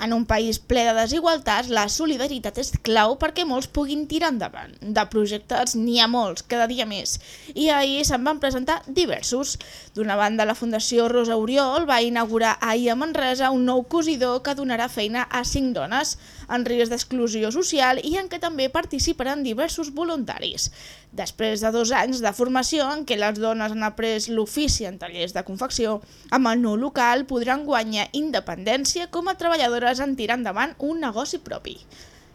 En un país ple de desigualtats, la solidaritat és clau perquè molts puguin tirar endavant. De projectes n'hi ha molts, cada dia més. I ahir se'n van presentar diversos. D'una banda, la Fundació Rosa Oriol va inaugurar ahir a Manresa un nou cosidor que donarà feina a cinc dones en risc d'exclusió social i en què també participaran diversos voluntaris. Després de dos anys de formació en què les dones han après l'ofici en tallers de confecció, amb el nou local podran guanyar independència com a treballadores en tirar endavant un negoci propi.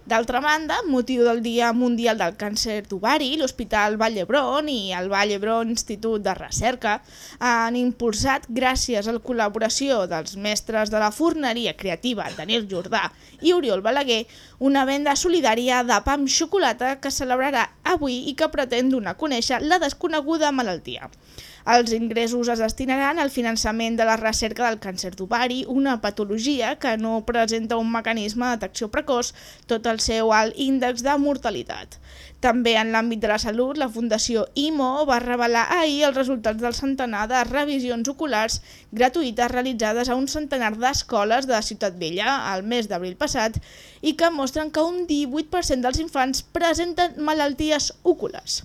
D'altra banda, motiu del Dia Mundial del Càncer d'Ovari, l'Hospital Vall d'Hebron i el Vall d'Hebron Institut de Recerca han impulsat, gràcies a la col·laboració dels mestres de la forneria creativa Daniel Jordà i Oriol Balaguer, una venda solidària de pa amb xocolata que celebrarà avui i que pretén donar a conèixer la desconeguda malaltia. Els ingressos es destinaran al finançament de la recerca del càncer d'ovari, una patologia que no presenta un mecanisme de detecció precoç, tot el seu alt índex de mortalitat. També en l'àmbit de la salut, la Fundació IMO va revelar ahir els resultats del centenar de revisions oculars gratuïtes realitzades a un centenar d'escoles de Ciutat Vella al mes d'abril passat i que mostren que un 18% dels infants presenten malalties oculars.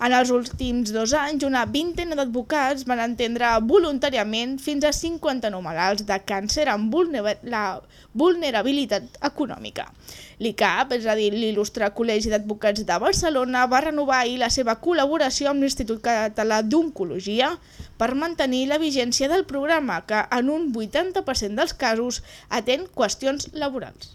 En els últims dos anys, una vintena d'advocats van entendre voluntàriament fins a 59 malalts de càncer amb la vulnerabilitat econòmica. L'ICAP, és a dir, l'il·lustre Col·legi d'Advocats de Barcelona, va renovar ahir la seva col·laboració amb l'Institut Català d'Oncologia per mantenir la vigència del programa, que en un 80% dels casos atén qüestions laborals.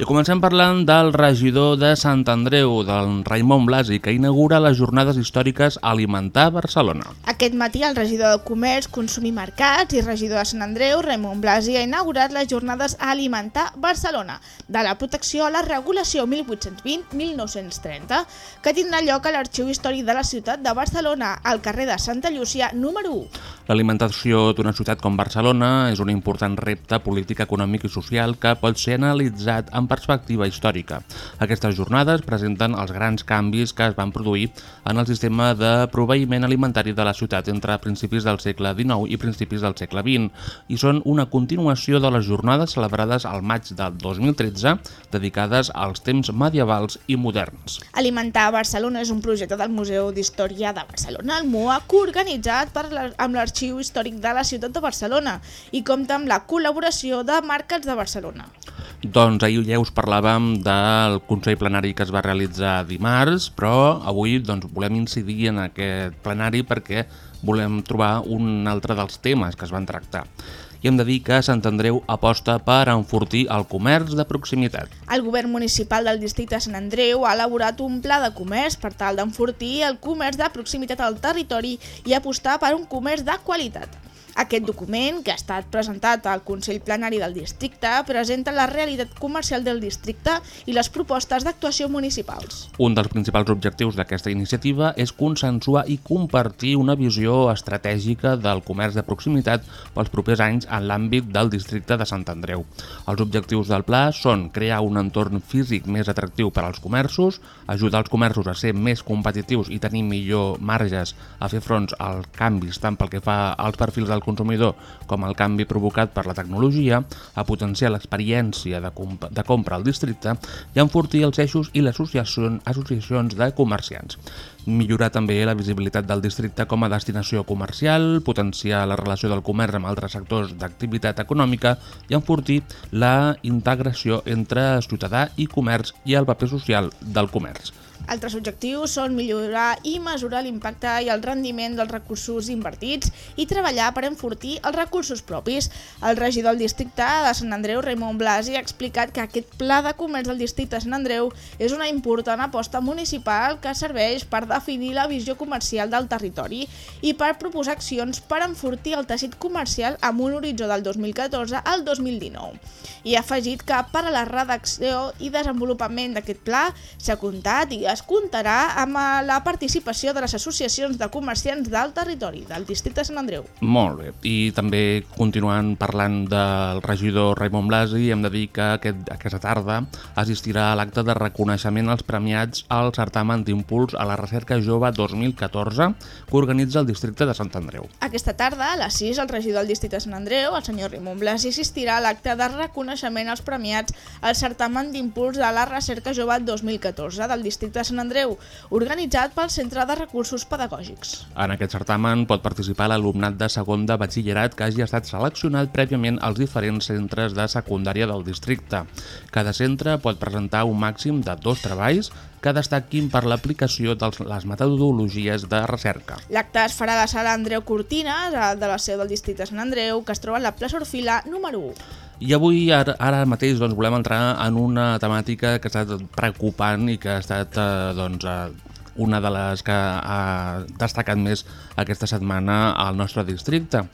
I comencem parlant del regidor de Sant Andreu, del Raimon Blasi, que inaugura les jornades històriques Alimentar Barcelona. Aquest matí el regidor de Comerç, Consum i Mercats i regidor de Sant Andreu, Raimon Blasi, ha inaugurat les jornades Alimentar Barcelona, de la protecció a la regulació 1820-1930, que tindrà lloc a l'Arxiu Històric de la ciutat de Barcelona, al carrer de Santa Llúcia, número 1. L'alimentació d'una ciutat com Barcelona és un important repte polític, econòmic i social que pot ser analitzat amb perspectiva històrica. Aquestes jornades presenten els grans canvis que es van produir en el sistema de proveïment alimentari de la ciutat entre principis del segle XIX i principis del segle XX i són una continuació de les jornades celebrades al maig del 2013 dedicades als temps medievals i moderns. Alimentar Barcelona és un projecte del Museu d'Història de Barcelona, el MUAC, organitzat per amb l'Arxiu Històric de la ciutat de Barcelona i compta amb la col·laboració de Mercats de Barcelona. Doncs ahir us parlàvem del Consell Plenari que es va realitzar dimarts, però avui doncs, volem incidir en aquest plenari perquè volem trobar un altre dels temes que es van tractar. I hem de dir que Sant Andreu aposta per enfortir el comerç de proximitat. El govern municipal del districte de Sant Andreu ha elaborat un pla de comerç per tal d'enfortir el comerç de proximitat al territori i apostar per un comerç de qualitat. Aquest document, que ha estat presentat al Consell Plenari del Districte, presenta la realitat comercial del districte i les propostes d'actuació municipals. Un dels principals objectius d'aquesta iniciativa és consensuar i compartir una visió estratègica del comerç de proximitat pels propers anys en l'àmbit del districte de Sant Andreu. Els objectius del pla són crear un entorn físic més atractiu per als comerços, ajudar els comerços a ser més competitius i tenir millor marges a fer fronts als canvis tant pel que fa als perfils del consumidor com el canvi provocat per la tecnologia, a potenciar l'experiència de, comp de compra al districte i a enfortir els eixos i les associacions, de comerciants. Millorar també la visibilitat del districte com a destinació comercial, potenciar la relació del comerç amb altres sectors d'activitat econòmica i enfortir la integració entre ciutadà i comerç i el paper social del comerç. Altres objectius són millorar i mesurar l'impacte i el rendiment dels recursos invertits i treballar per enfortir els recursos propis. El regidor del districte de Sant Andreu, Raimon Blasi, ha explicat que aquest pla de comerç del districte de Sant Andreu és una important aposta municipal que serveix per definir la visió comercial del territori i per proposar accions per enfortir el teixit comercial amb un horitzó del 2014 al 2019. I ha afegit que per a la redacció i desenvolupament d'aquest pla s'ha comptat i es comptarà amb eh, la participació de les associacions de comerciants del territori, del districte de Sant Andreu. Molt bé. I també continuant parlant del regidor Raimon Blasi, hem de dir que aquest, aquesta tarda assistirà a l'acte de reconeixement als premiats al certamen d'impuls a la recerca jove 2014 que organitza el districte de Sant Andreu. Aquesta tarda, a les 6, el regidor del districte de Sant Andreu, el senyor Raimon Blasi, assistirà a l'acte de reconeixement als premiats al certamen d'impuls a la recerca jove 2014 del districte de Sant Andreu, organitzat pel Centre de Recursos Pedagògics. En aquest certamen pot participar l'alumnat de segon de batxillerat que hagi estat seleccionat prèviament als diferents centres de secundària del districte. Cada centre pot presentar un màxim de dos treballs que destaquin per l'aplicació de les metodologies de recerca. L'acte es farà a la sala Andreu Cortines, de la seu del districte de Sant Andreu, que es troba a la plaça Orfila número 1. I avui, ara, ara mateix, doncs, volem entrar en una temàtica que ha estat preocupant i que ha estat eh, doncs, eh, una de les que ha destacat més aquesta setmana al nostre districte.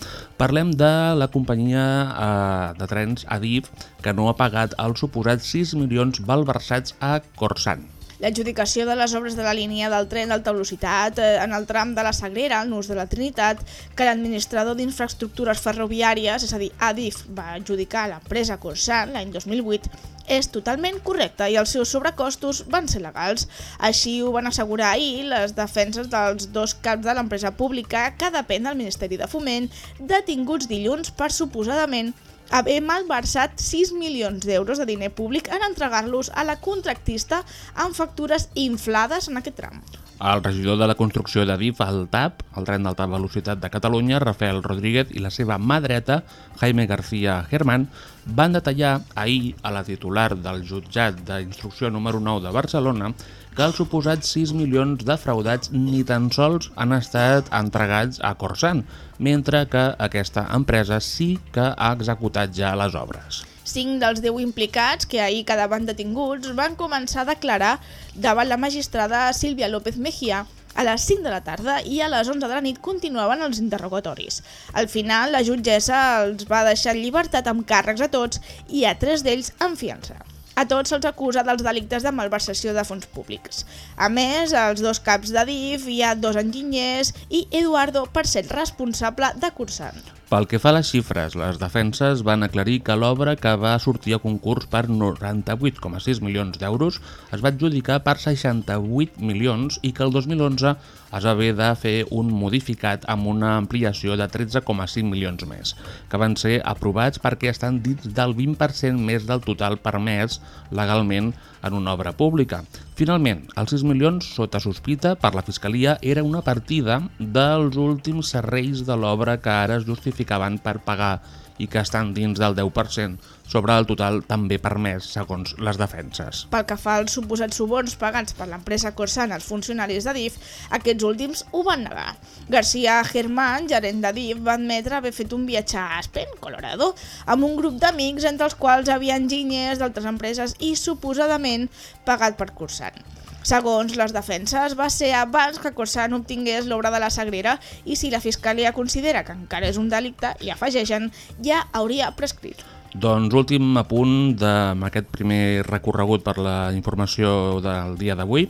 Parlem de la companyia eh, de trens Adif que no ha pagat els suposats 6 milions valversats a Corsan. L'adjudicació de les obres de la línia del tren d'alta velocitat eh, en el tram de la Sagrera, al nus de la Trinitat, que l'administrador d'infraestructures ferroviàries, és a dir, Adif, va adjudicar a l'empresa Corsan l'any 2008, és totalment correcta i els seus sobrecostos van ser legals. Així ho van assegurar ahir les defenses dels dos caps de l'empresa pública que depèn del Ministeri de Foment, detinguts dilluns per suposadament haver malversat 6 milions d'euros de diner públic en entregar-los a la contractista amb factures inflades en aquest tram. El regidor de la construcció de DIF al TAP, el tren d'alta velocitat de Catalunya, Rafael Rodríguez, i la seva mà dreta, Jaime García Germán, van detallar ahir a la titular del jutjat d'instrucció número 9 de Barcelona que els suposats 6 milions defraudats ni tan sols han estat entregats a Corsan, mentre que aquesta empresa sí que ha executat ja les obres. Cinc dels 10 implicats, que ahir quedaven detinguts, van començar a declarar davant la magistrada Sílvia López Mejía a les 5 de la tarda i a les 11 de la nit continuaven els interrogatoris. Al final, la jutgessa els va deixar en llibertat amb càrrecs a tots i a tres d'ells en fiança. A tots se'ls acusa dels delictes de malversació de fons públics. A més, els dos caps de DIF hi ha dos enginyers i Eduardo per ser responsable de cursant. Pel que fa a les xifres, les defenses van aclarir que l'obra que va sortir a concurs per 98,6 milions d'euros es va adjudicar per 68 milions i que el 2011 es va haver de fer un modificat amb una ampliació de 13,5 milions més, que van ser aprovats perquè estan dins del 20% més del total permès legalment en una obra pública. Finalment, els 6 milions sota sospita per la Fiscalia era una partida dels últims serreis de l'obra que ara es justificaven per pagar i que estan dins del 10% sobre el total també permès, segons les defenses. Pel que fa als suposats suborns pagats per l'empresa Corsan als funcionaris de DIF, aquests últims ho van negar. García Germán, gerent de DIF, va admetre haver fet un viatge a Aspen, Colorado, amb un grup d'amics entre els quals havia enginyers d'altres empreses i suposadament pagat per Corsan. Segons les defenses, va ser abans que Corsan obtingués l'obra de la Sagrera i si la Fiscalia considera que encara és un delicte, i afegeixen, ja hauria prescrit. Doncs últim apunt d'aquest primer recorregut per la informació del dia d'avui.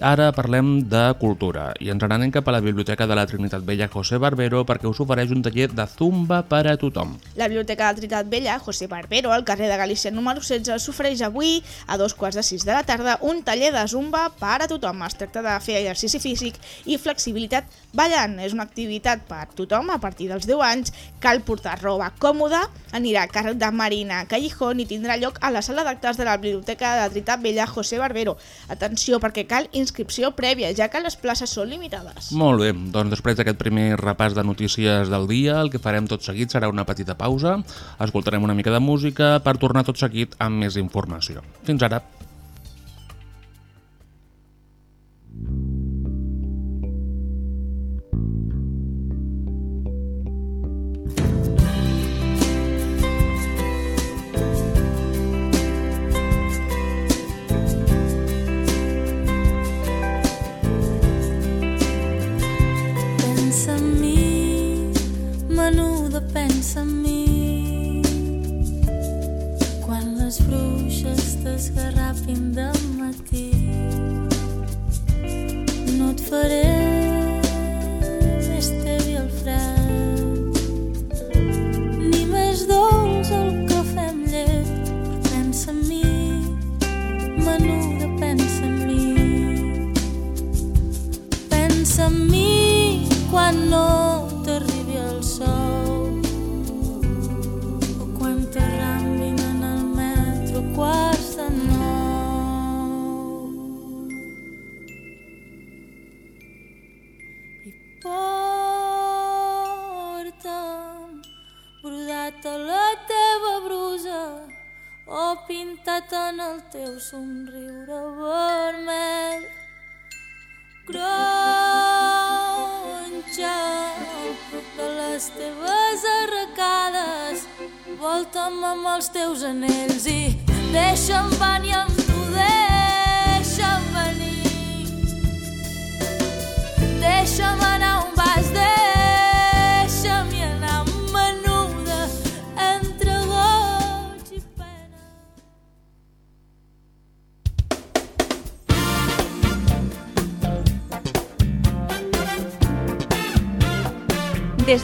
Ara parlem de cultura i ens n'anem cap a la Biblioteca de la Trinitat Vella José Barbero perquè us ofereix un taller de zumba per a tothom. La Biblioteca de la Trinitat Vella, José Barbero, al carrer de Galícia número 16, s'ofereix avui, a dos quarts de sis de la tarda, un taller de zumba per a tothom. Es tracta de fer exercici físic i flexibilitat ballant. És una activitat per tothom a partir dels 10 anys. Cal portar roba còmoda, anirà a càrrec de Marina Callejón i tindrà lloc a la sala d'actes de la Biblioteca de la Trinitat Vella José Barbero. Atenció, perquè cal inscripció prèvia, ja que les places són limitades. Molt bé, doncs després d'aquest primer repàs de notícies del dia, el que farem tot seguit serà una petita pausa, escoltarem una mica de música per tornar tot seguit amb més informació. Fins ara. Pensa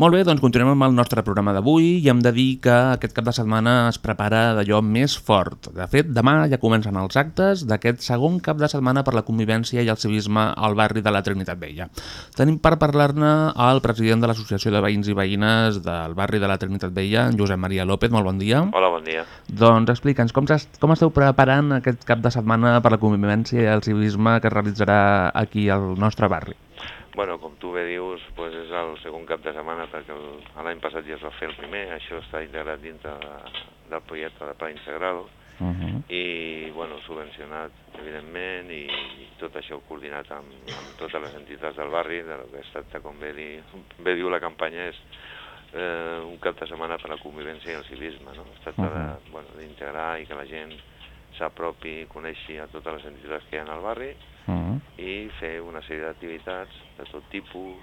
Molt bé, doncs continuem amb el nostre programa d'avui i hem de dir que aquest cap de setmana es prepara d'allò més fort. De fet, demà ja comencen els actes d'aquest segon cap de setmana per la convivència i el civisme al barri de la Trinitat Vella. Tenim per parlar-ne el president de l'Associació de Veïns i Veïnes del barri de la Trinitat Vella, Josep Maria López. Molt bon dia. Hola, bon dia. Doncs explica'ns, com, com esteu preparant aquest cap de setmana per la convivència i el civisme que es realitzarà aquí al nostre barri? Bueno, com tu bé dius, pues és el segon cap de setmana perquè l'any passat ja es va fer el primer, això està integrat dintre de, del projecte de Pla Integral Uh -huh. i, bueno, subvencionat, evidentment, i, tot això coordinat amb, amb totes les entitats del barri, de lo que es tracta, com bé, di, bé diu la campanya, és eh, un cap de setmana per a la convivència i el civisme, no? Es tracta de, bueno, d'integrar i que la gent s'apropi, coneixi a totes les entitats que hi ha al barri Uh -huh. i fer una sèrie d'activitats de tot tipus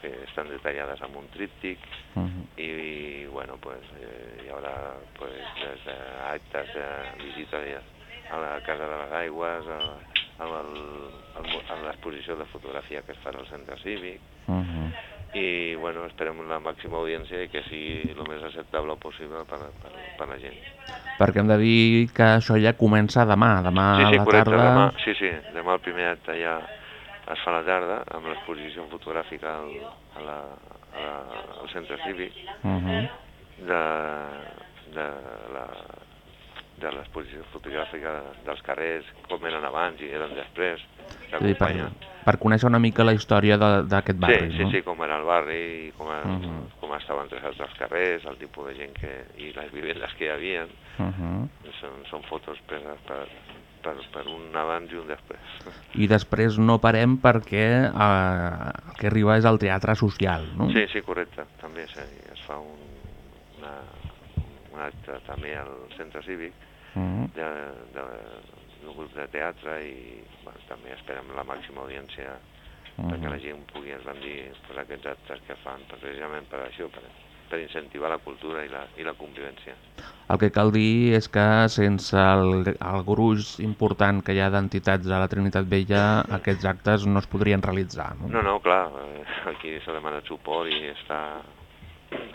que estan detallades amb un tríptic Uh -huh. i, bueno, pues, eh, hi haurà pues, des d'actes de visita a la Casa de les Aigües, a, a, l'exposició de fotografia que es farà al centre cívic Uh -huh. I bueno, esperem la màxima audiència i que sigui el més acceptable possible per, per, per la gent. Perquè hem de dir que això ja comença demà, demà sí, sí, a la correcte, tarda. demà, sí, sí, demà el primer acte ja es fa a la tarda amb l'exposició fotogràfica al, a la, a la, al centre cívic Uh -huh. de, de la de l'exposició fotogràfica dels carrers, com eren abans i eren després, És a dir, per, per conèixer una mica la història d'aquest barri, sí, sí, no? sí, com era el barri, i com, era, Mhm. com estaven traçats els carrers, el tipus de gent que, i les vivendes que hi havia. Uh -huh. Són, són fotos preses per, per, per un abans i un després. I després no parem perquè eh, el que arriba és el teatre social, no? Sí, sí, correcte. També sí, es fa un, una, un acte també al centre cívic Uh -huh. de, de, un grup de teatre i bueno, també esperem la màxima audiència perquè la gent pugui esbandir pues, aquests actes que fan precisament per això, per, per incentivar la cultura i la, i la convivència. El que cal dir és que sense el, el gruix important que hi ha d'entitats a la Trinitat Vella, aquests actes no es podrien realitzar. No? No, no, clar, eh, aquí s'ha demanat suport i està,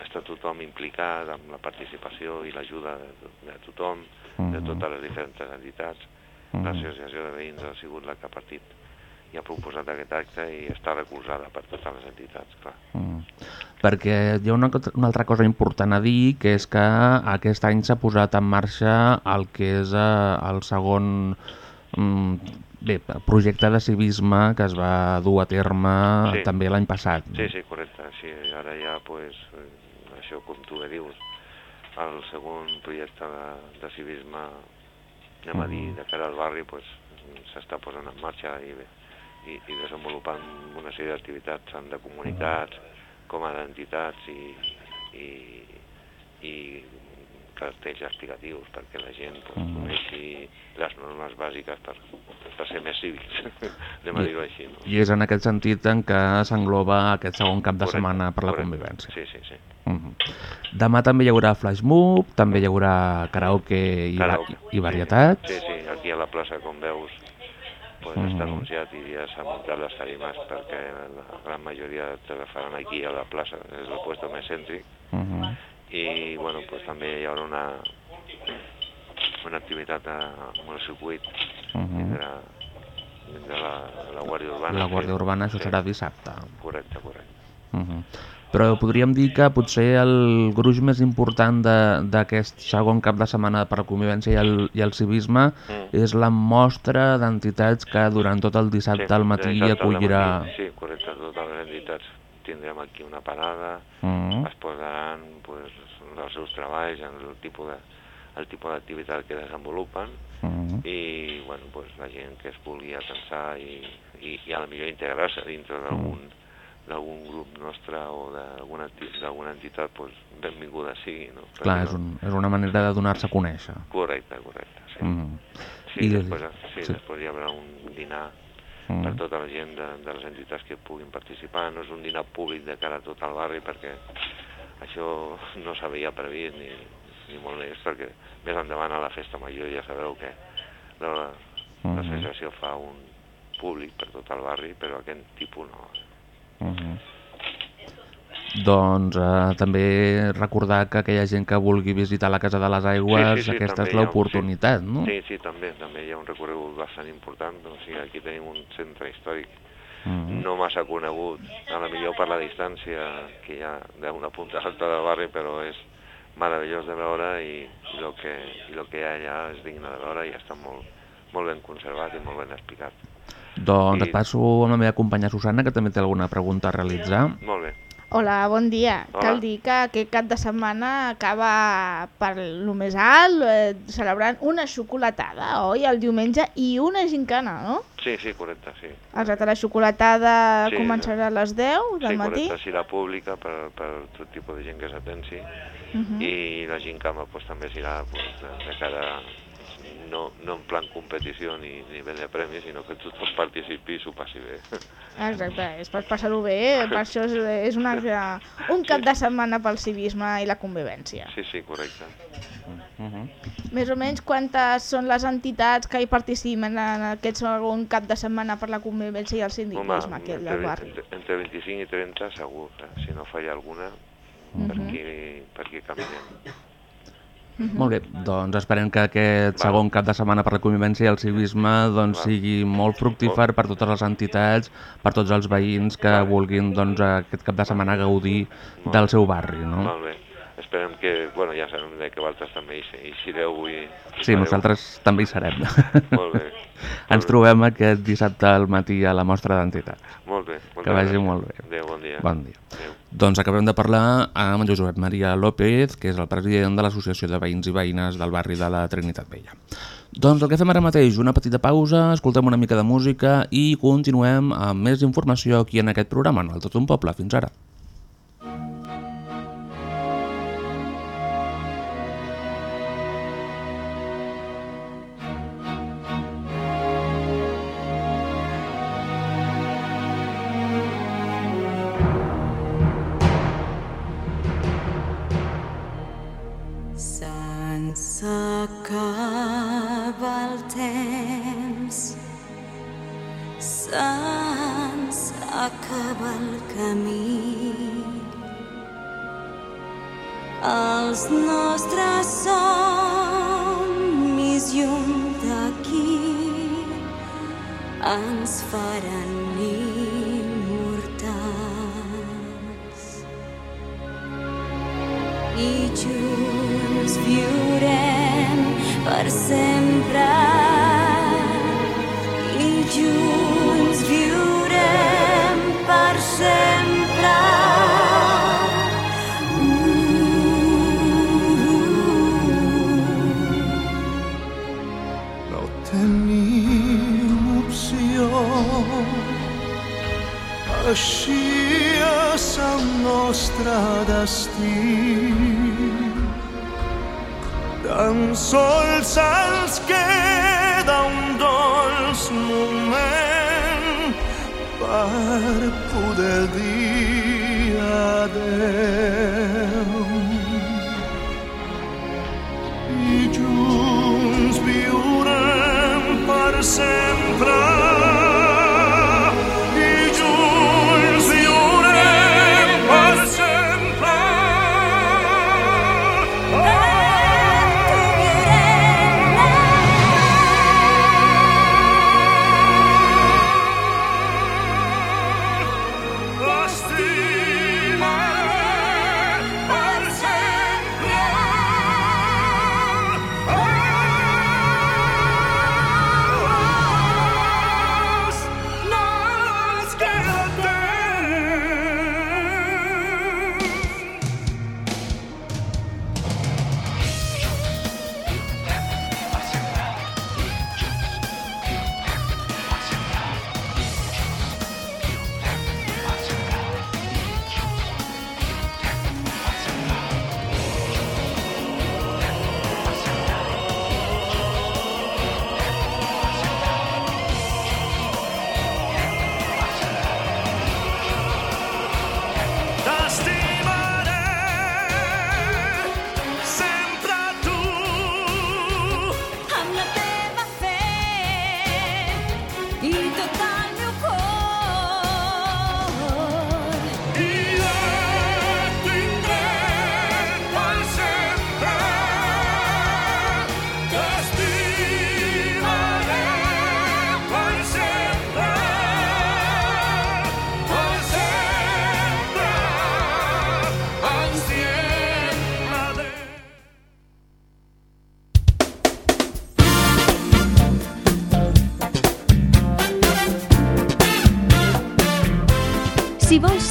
està tothom implicat amb la participació i l'ajuda de, de tothom, de totes les diferents entitats. L'Associació de Veïns ha sigut la que ha partit i ha proposat aquest acte i està recolzada per totes les entitats, clar. Mm. Perquè hi ha una, una altra cosa important a dir, que és que aquest any s'ha posat en marxa el que és eh, el segon mm, bé, projecte de civisme que es va dur a terme Sí. també l'any passat. Sí, sí, correcte. Sí, ara ja, pues, això com tu bé dius, el segon projecte de, de civisme, anem a dir, de cara al barri, pues, s'està posant en marxa i, i, i desenvolupant una sèrie d'activitats tant de comunitats com a d'entitats i, i, i cartells explicatius perquè la gent pues, coneixi les normes bàsiques per, per ser més cívics, anem a dir-ho així. No? I és en aquest sentit en què s'engloba aquest segon cap de Correcte, setmana per la correcte. convivència. Sí, sí, sí. Mhm. Demà també hi haurà flash mob, també hi haurà karaoke i, Karaoke. i varietats. Sí, sí, aquí a la plaça, com veus, pues Mhm. està anunciat i ja s'han muntat les tarimes perquè la gran majoria te la faran aquí a la plaça, és el puesto més cèntric. Mhm. I, bueno, pues també hi haurà una, una activitat amb el circuit Mhm. de, la, de la, la Guàrdia Urbana. La Guàrdia sí. Urbana, això Sí. serà dissabte. Correcte, correcte. Mhm. Però podríem dir que potser el gruix més important d'aquest segon cap de setmana per la convivència i el, i el civisme Mm. és la mostra d'entitats que durant tot el dissabte al matí dissabte acollirà... matí, Sí, correcte, totes les entitats tindrem aquí una parada, Mhm. es posaran pues, els seus treballs, el tipus de el tipus d'activitat que desenvolupen Mhm. i bueno, pues, la gent que es vulgui atensar i, i, i a la millor integrar-se dintre d'algun d'algun grup nostre o d'alguna enti- d'alguna entitat, pues, benvinguda sigui. No? Clar, és, un, és una manera de donar-se a conèixer. Correcte, correcte, sí. Mhm. Sí, I- després, sí, sí. després hi haurà un dinar Mhm. per tota la gent de, de les entitats que puguin participar. No és un dinar públic de cara a tot el barri perquè això no s'havia previst ni, ni molt més perquè més endavant a la festa major ja sabeu que la- Mhm. l'associació fa un públic per tot el barri però aquest tipus no. Mhm. Doncs eh, també recordar que aquella gent que vulgui visitar la Casa de les Aigües, aquesta també és hi ha un- l'oportunitat, no? Sí, sí, també, també hi ha un recorregut bastant important, o sigui, aquí tenim un centre històric Mhm. no massa conegut, a la millor per la distància que hi ha d'una punta a l'altra del barri, però és meravellós de veure i, el que, i el que hi ha allà és digne de veure i està molt, molt ben conservat i molt ben explicat. Doncs I- et passo amb la meva companya Susana, que també té alguna pregunta a realitzar. Molt bé. Hola, bon dia. Hola. Cal dir que aquest cap de setmana acaba per lo més alt eh, celebrant una xocolatada, oi? El diumenge i una gincana, no? Sí, sí, correcte, sí. Exacte, la xocolatada Sí, començarà a les 10 del sí, matí. correcte, sí, la pública per, per tot tipus de gent que s'atenci Mhm. i la gincama pues, també serà pues, de, de cara no, no en plan competició ni nivell de premi, sinó que tothom participi i s'ho passi bé. Exacte, és per passar-ho bé, per això és, és una, un cap de setmana pel civisme i la convivència. Sí, sí, correcte. Mhm. Més o menys quantes són les entitats que hi participen en aquest segon cap de setmana per la convivència i el civisme aquí al entre, barri? entre, entre 25 i 30 segur, eh? si no falla alguna, per, Mhm. aquí, per aquí caminem. Molt bé, doncs esperem que aquest Val. segon cap de setmana per la convivència i el civisme doncs, sigui molt fructífer per totes les entitats, per tots els veïns que Val. vulguin doncs, aquest cap de setmana gaudir Molt del bé. seu barri. No? Molt bé. Esperem que, bueno, ja sabem de que vosaltres també hi, hi sereu i... i Sí, fareu. nosaltres també hi serem. Molt bé. Ens bé. trobem aquest dissabte al matí a la mostra d'entitats. Molt bé. Que vagi molt bé. Adéu, bon dia. Bon dia. Adéu. Doncs acabem de parlar amb Josep Maria López, que és el president de l'Associació de Veïns i Veïnes del barri de la Trinitat Vella. Doncs el que fem ara mateix, una petita pausa, escoltem una mica de música i continuem amb més informació aquí en aquest programa, en el Tot un Poble. Fins ara. Els nostres somnis lluny d'aquí ens faran immortals. I junts viurem per sempre. Així és el nostre destí. Tan sols ens queda un dolç moment per poder dir adeu.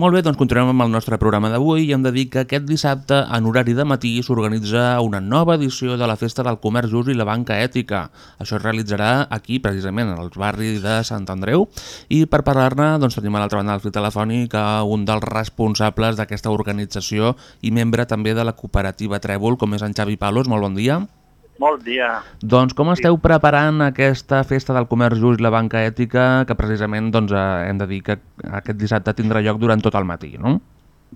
Molt bé, doncs continuem amb el nostre programa d'avui i hem de dir que aquest dissabte, en horari de matí, s'organitza una nova edició de la Festa del Comerç Just i la Banca Ètica. Això es realitzarà aquí, precisament, al barri de Sant Andreu. I per parlar-ne, doncs, tenim a l'altra banda del fil telefònic un dels responsables d'aquesta organització i membre també de la cooperativa Trèvol, com és en Xavi Palos. Molt bon dia. Molt dia. Doncs com esteu preparant aquesta festa del comerç just i la banca ètica que precisament doncs, eh, hem de dir que aquest dissabte tindrà lloc durant tot el matí, no?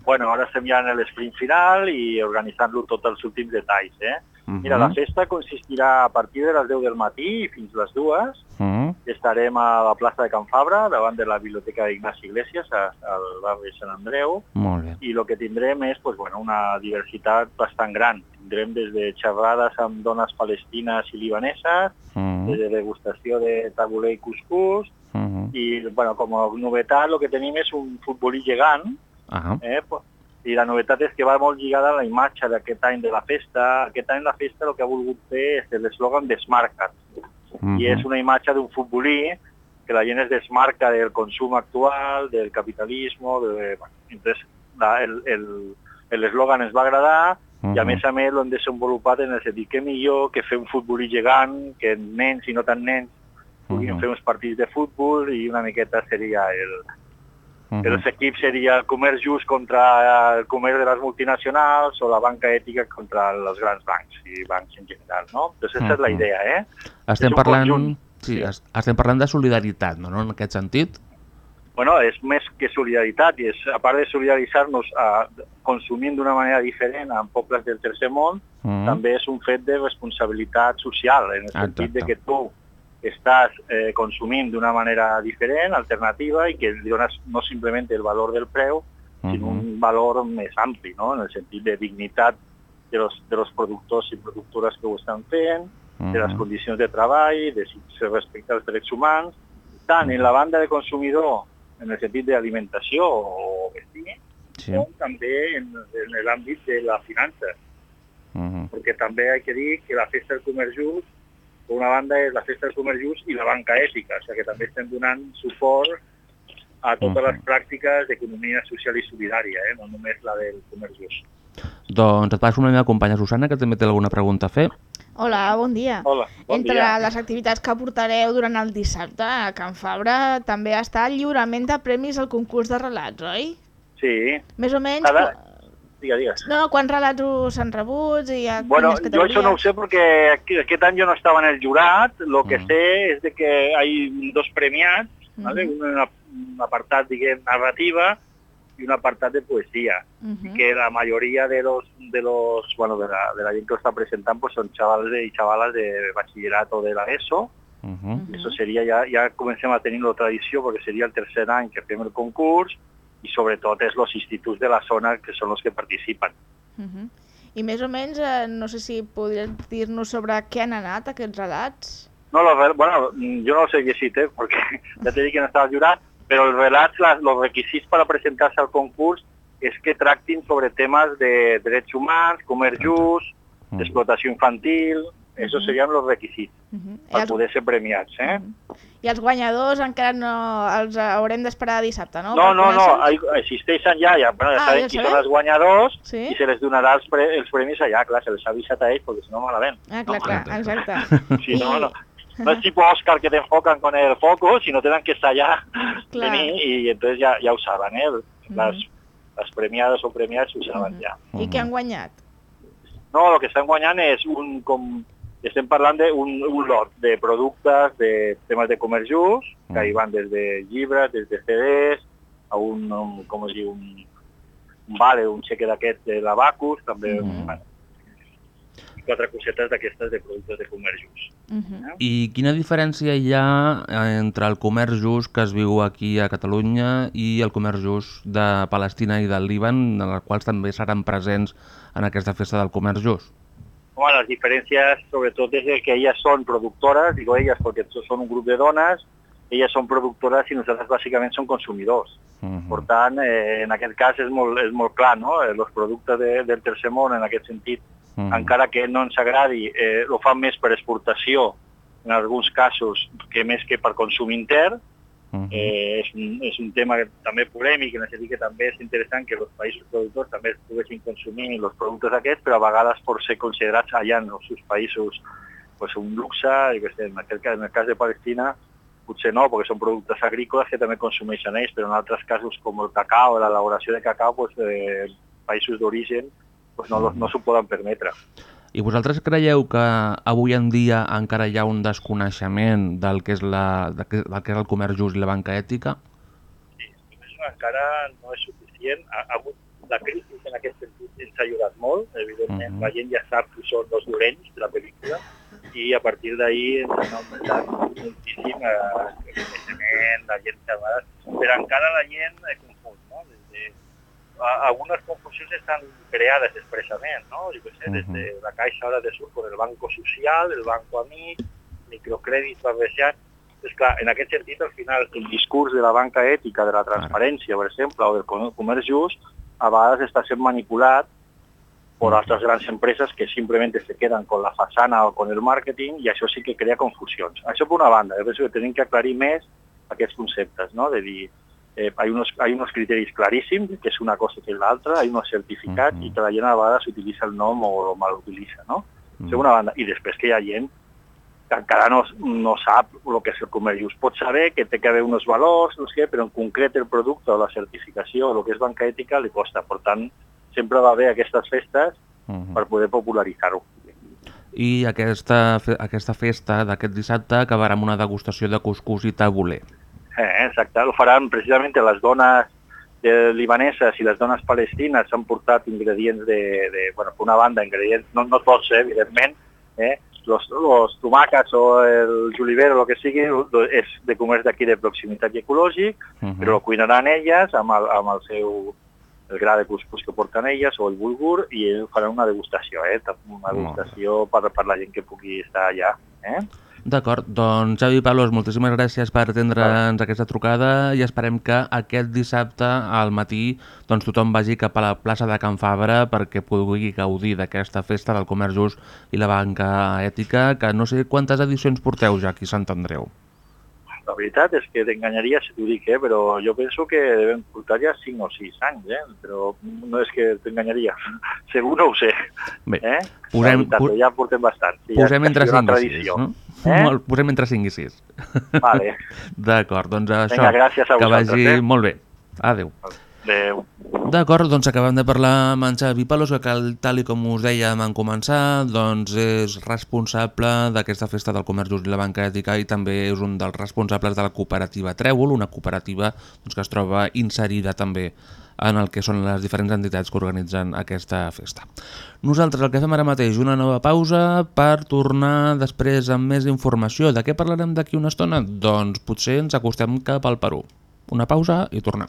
Bueno, ara estem ja en l'esprint final i organitzant-lo tots els últims detalls. Eh? Mhm. Mira, la festa consistirà a partir de les 10 del matí fins les 2. Mm. Estarem a la plaça de Can Fabra, davant de la biblioteca d'Ignasi Iglesias, a- al barri de Sant Andreu, Molt bé. i el que tindrem és pues, bueno, una diversitat bastant gran. Tindrem des de xerrades amb dones palestines i libaneses, Mm. des de degustació de tabuler i cuscús, Mm. i bueno, com a novetat el que tenim és un futbolí gegant, Ah, Eh? po- I la novetat és que va molt lligada a la imatge d'aquest any de la festa. Aquest any la festa el que ha volgut fer és l'eslògan Desmarca't. Mhm. I és una imatge d'un futbolí que la gent es desmarca del consum actual, del capitalisme, de... Bueno, entonces la- el- el- l'eslògan ens va agradar i a Mhm. més a més l'hem desenvolupat en el sentit que millor que fer un futbolí gegant, que nens i no tan nens puguin Mhm. fer uns partits de futbol i una miqueta seria el, Mhm. els equips seria el comerç just contra el comerç de les multinacionals o la banca ètica contra els grans bancs i bancs en general, no? Doncs aquesta és la idea, eh? Estem parlant, conjunt. sí, es- estem parlant de solidaritat, no, no? en aquest sentit? bueno, és més que solidaritat i és, a part de solidaritzar-nos a, consumint d'una manera diferent en pobles del tercer món, Mhm. també és un fet de responsabilitat social, en el sentit de Exacte. que tu estàs eh, consumint d'una manera diferent, alternativa, i que li dones no simplement el valor del preu, sinó Mhm. un valor més ampli, no? en el sentit de dignitat de los, de los productors i productores que ho estan fent, de les condicions de treball, de si se respecta els drets humans, tant en la banda de consumidor, en el sentit d'alimentació o vestir, Sí. com també en, en l'àmbit de la finança. Mhm. Perquè també hay que dir que la Festa del Comerç Just, per una banda és la Festa del Comerç Just i la banca ètica, o sigui que també estem donant suport a totes les pràctiques d'economia social i solidària, eh? no només la del Comerç Just. Doncs et passo amb la meva companya Susana, que també té alguna pregunta a fer. Hola, bon dia. Hola, bon Entre dia. les activitats que portareu durant el dissabte a Can Fabra també està el lliurament de premis al concurs de relats, oi? Sí. Més o menys... Cada... Digues, digues. No, quants relats us han rebut i a Bueno, quines yo eso no categories? sé porque aquí- aquest any yo no estaba en el jurat. Lo que Mm. sé es de que hay dos premiats, ¿vale? Mhm. un, un apartat, diguem, narrativa y un apartat de poesía. Mhm. Que la mayoría de los, de los, bueno, de la, de la gente que lo está presentando, pues son chavales y chavalas de bachillerato de la ESO. Mhm. I Eso seria, ja, ja comencem a tenir la tradició perquè seria el tercer any que fem el concurs i sobretot és els instituts de la zona que són els que participen. Mhm. I més o menys, eh, no sé si podries dir-nos sobre què han anat aquests relats. No, los, rel- bueno, mm, yo no los he llegit, ¿eh? porque ya te dije que no estaba al jurat, pero el relats, las, los requisits para presentarse al concurs és que tractin sobre temes de drets humans, comerç just, Mhm. explotació infantil, esos Mhm. serien los requisits Mhm. I, per els, poder ser premiats, eh? I els guanyadors encara no els haurem d'esperar a dissabte, no? No, no, no, existeixen ja, ja, bueno, ja Ah, sabem ja qui són els guanyadors Sí? i se les donarà els, pre, els premis allà, clar, se les ha avisat a ells, perquè si no malament. Ah, clar, clar, exacte. Si no, I- no, no es tipo Oscar que te enfocan con el foco, sino tienen que estar allá, Clar. venir y entonces ya, ya usaban, ¿eh? Las, las premiadas o premiadas usaban Mhm. ya. I què han guanyat? No, lo que estan guanyant és un, com, estem parlant d'un un lot de productes, de temes de comerç just, que hi van des de llibres, des de CDs, a un, un com es diu, un, un vale, un xeque d'aquest de l'Abacus, també, Mhm. bueno, quatre cosetes d'aquestes de productes de comerç just. Mhm. I quina diferència hi ha eh, entre el comerç just que es viu aquí a Catalunya i el comerç just de Palestina i del Líban, en els quals també seran presents en aquesta festa del comerç just? Bueno, las diferencias sobre todo es de que ellas son productoras, digo ellas porque son un grupo de dones, ellas son productoras i nosaltres bàsicament som consumidors. Mhm. Per tant, eh, en aquest cas és molt, és molt clar, no? Eh, Els productes de, del tercer món, en aquest sentit, Mhm. encara que no ens agradi, eh, ho fan més per exportació, en alguns casos, que més que per consum intern. Mhm. Eh, és, un, és un tema que, també polèmic, en el sentit que també és interessant que els països productors també es poguessin consumir els productes aquests, però a vegades por ser considerats allà en els seus països pues, un luxe, què sé, en, aquest, en el cas de Palestina potser no, perquè són productes agrícoles que també consumeixen ells, però en altres casos com el cacau, l'elaboració de cacau, pues, eh, països d'origen pues, no, no s'ho poden permetre. I vosaltres creieu que avui en dia encara hi ha un desconeixement del que és, la, del que, del que és el comerç just i la banca ètica? Això encara no és suficient. Ha, ha hagut la crisi en aquest sentit ens ha ajudat molt. Evidentment, Mhm. la gent ja sap qui són els dolents de la pel·lícula i a partir d'ahir ens han augmentat moltíssim eh, el coneixement, la gent que a vegades... Però encara la gent es confon, no? Des de, a, algunes confusions estan creades expressament, no? Jo què sé, des de la Caixa ara de Sur con el Banco Social, el Banco Amic, microcrèdits barrejats, és clar, en aquest sentit, al final, el discurs de la banca ètica, de la transparència, per exemple, o del com- comerç just, a vegades està sent manipulat per altres grans empreses que simplement se queden con la façana o con el màrqueting i això sí que crea confusions. Això per una banda, jo penso que tenim que aclarir més aquests conceptes, no? de dir, eh, hay, unos, hay unos criteris claríssims, que és una cosa que l'altra, hay unos certificats i que la gent a vegades utilitza el nom o el mal utilitza, no? Mm. Per una banda. I després que hi ha gent que encara no, no sap el que és el comerç just. Pot saber que té que haver uns valors, no sé però en concret el producte o la certificació o el que és banca ètica li costa. Per tant, sempre va haver aquestes festes Mhm. per poder popularitzar-ho. I aquesta, aquesta festa d'aquest dissabte acabarà amb una degustació de cuscús i tabuler. Eh, exacte, ho faran precisament les dones eh, libaneses i les dones palestines s'han portat ingredients de, de bueno, per una banda, ingredients, no, no tots, eh, evidentment, eh, los, los tomàquets o el julivert o el que sigui és de comerç d'aquí de proximitat i ecològic, Uh -huh. però ho cuinaran elles amb el, amb el seu el gra de cuscús que porten elles o el bulgur i faran una degustació, eh? una degustació per, per la gent que pugui estar allà. Eh? D'acord, doncs Xavi Palos, moltíssimes gràcies per atendre'ns aquesta trucada i esperem que aquest dissabte al matí doncs, tothom vagi cap a la plaça de Can Fabra perquè pugui gaudir d'aquesta festa del comerç just i la banca ètica, que no sé quantes edicions porteu ja aquí a Sant Andreu. La veritat és que t'enganyaria si t'ho dic, eh? però jo penso que devem portar ja 5 o 6 anys, eh? però no és que t'enganyaria, segur no ho sé. Bé, eh? posem- veritat, ja portem bastant. Sí, Posem ja, entre és una 5 i 6, tradició. no? Eh? Molt, posem entre 5 i 6. Vale. D'acord, doncs això, Vinga, gràcies a que vosaltres, vagi eh? molt bé. Adéu. Adéu. D'acord, doncs acabem de parlar amb en Xavi Palos, que cal- tal i com us dèiem en començar, doncs és responsable d'aquesta festa del comerç just i la banca ètica i també és un dels responsables de la cooperativa Trèvol, una cooperativa doncs, que es troba inserida també en el que són les diferents entitats que organitzen aquesta festa. Nosaltres el que fem ara mateix, una nova pausa per tornar després amb més informació. De què parlarem d'aquí una estona? Doncs potser ens acostem cap al Perú. Una pausa i tornem.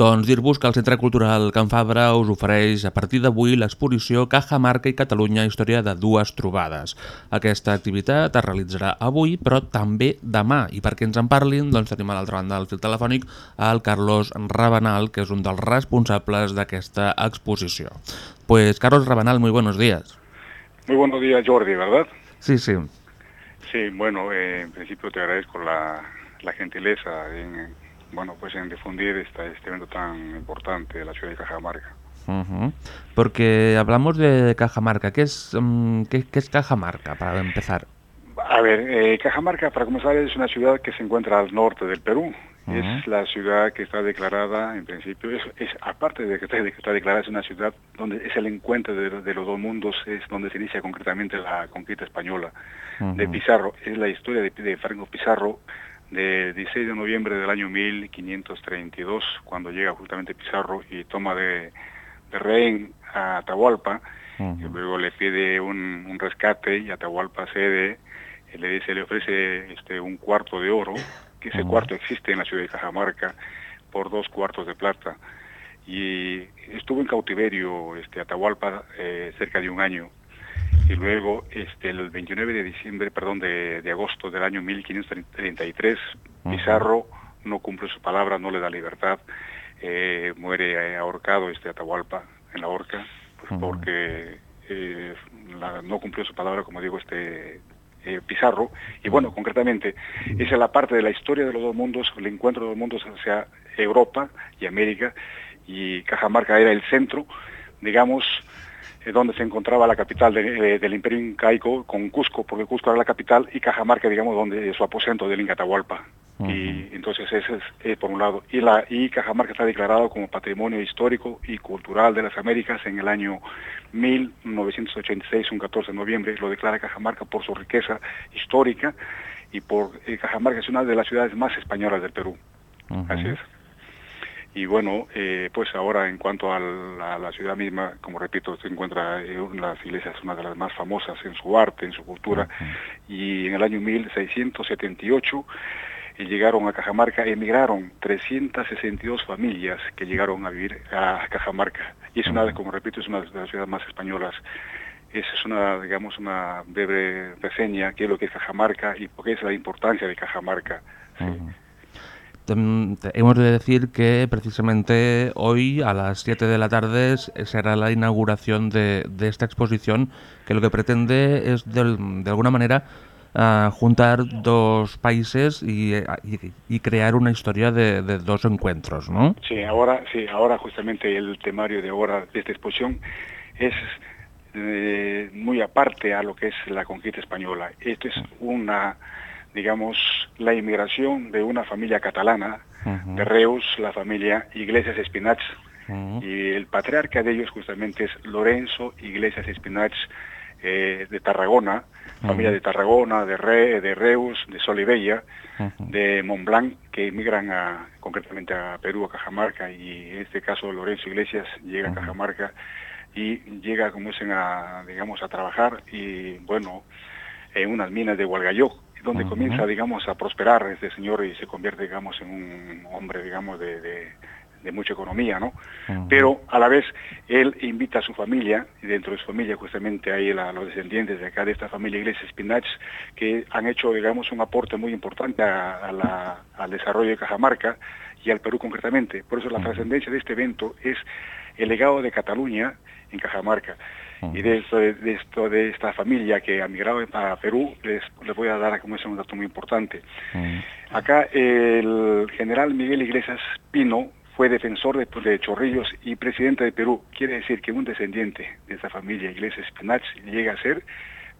Doncs dir-vos que el Centre Cultural Can Fabra us ofereix a partir d'avui l'exposició Cajamarca i Catalunya, història de dues trobades. Aquesta activitat es realitzarà avui, però també demà. I perquè ens en parlin, doncs tenim a l'altra banda del fil telefònic el Carlos Rabanal, que és un dels responsables d'aquesta exposició. Pues Carlos Rabanal, muy buenos días. Muy buenos días, Jordi, ¿verdad? Sí, sí. Sí, bueno, eh, en principio te agradezco la, la gentileza en, bueno, pues en difundir esta, este evento tan importante de la ciudad de Cajamarca. Porque hablamos de Cajamarca. ¿Qué es, mm, qué, qué es Cajamarca, para empezar? A ver, eh, Cajamarca, para comenzar, es una ciudad que se encuentra al norte del Perú. Es la ciudad que está declarada, en principio, es, es aparte de que está, de que está declarada, es una ciudad donde es el encuentro de, de los dos mundos, es donde se inicia concretamente la conquista española de. Pizarro. Es la historia de, de Franco Pizarro del 16 de noviembre del año 1532, cuando llega justamente Pizarro y toma de, de rehén a Atahualpa, y luego le pide un, un rescate y Atahualpa cede, eh, le dice, le ofrece este un cuarto de oro, que ese cuarto existe en la ciudad de Cajamarca, por dos cuartos de plata. Y estuvo en cautiverio este Atahualpa eh, cerca de un año. Y luego, este, el 29 de diciembre, perdón, de, de agosto del año 1533, Ujú. Pizarro no cumple su palabra, no le da libertad, eh, muere ahorcado este Atahualpa en la horca, pues porque eh, la- no cumplió su palabra, como digo, este eh, Pizarro. Y bueno, concretamente, esa es la parte de la historia de los dos mundos, el encuentro de los mundos hacia Europa y América, y Cajamarca era el centro, digamos, eh, donde se encontraba la capital de- eh, del Imperio Incaico con Cusco, porque Cusco era la capital, y Cajamarca, digamos, donde es su aposento del Incatahualpa. Y entonces ese es eh, por un lado. Y, la, y Cajamarca está declarado como Patrimonio Histórico y Cultural de las Américas en el año 1986, un 14 de noviembre, lo declara Cajamarca por su riqueza histórica y por eh, Cajamarca es una de las ciudades más españolas del Perú. Así es. Y bueno, eh, pues ahora en cuanto a la ciudad misma, como repito, se encuentra eh, las iglesias una de las más famosas en su arte, en su cultura, y en el año 1678 eh, llegaron a Cajamarca, emigraron 362 familias que llegaron a vivir a Cajamarca. Y es una, de- como repito, es una de las ciudades más españolas. Esa es una, digamos, una breve reseña, qué es lo que es Cajamarca y por qué es la importancia de Cajamarca. Hemos de decir que precisamente hoy a las 7 de la tarde será la inauguración de, de esta exposición que lo que pretende es del- de alguna manera ah, juntar dos países y, eh, y- y crear una historia de, de dos encuentros, ¿no? Sí, ahora, sí, ahora justamente el temario de ahora de esta exposición es eh, muy aparte a lo que es la conquista española. Esto es una, digamos, la inmigración de una familia catalana, de Reus, la familia Iglesias Espinach, y el patriarca de ellos justamente es Lorenzo Iglesias Espinach eh, de Tarragona, familia de Tarragona, de, Re, de Reus, de Solivella, de Montblanc, que emigran a, concretamente a Perú, a Cajamarca, y en este caso Lorenzo Iglesias llega a Cajamarca y llega, como dicen, a, digamos, a trabajar y, bueno, en unas minas de Hualgayoc, donde comienza, digamos, a prosperar este señor y se convierte, digamos, en un hombre, digamos, de, de- de mucha economía, ¿no? Pero a la vez él invita a su familia, y dentro de su familia justamente hay la- los descendientes de acá de esta familia Iglesias Spinach, que han hecho, digamos, un aporte muy importante a- a la- al desarrollo de Cajamarca y al Perú concretamente. Por eso la trascendencia de este evento es el legado de Cataluña en Cajamarca. Y de esto, de esto, de esta familia que ha migrado a Perú, les, les voy a dar como es un dato muy importante. Acá el general Miguel Iglesias Pino fue defensor de, de Chorrillos y presidente de Perú. Quiere decir que un descendiente de esta familia Iglesias Spinach llega a ser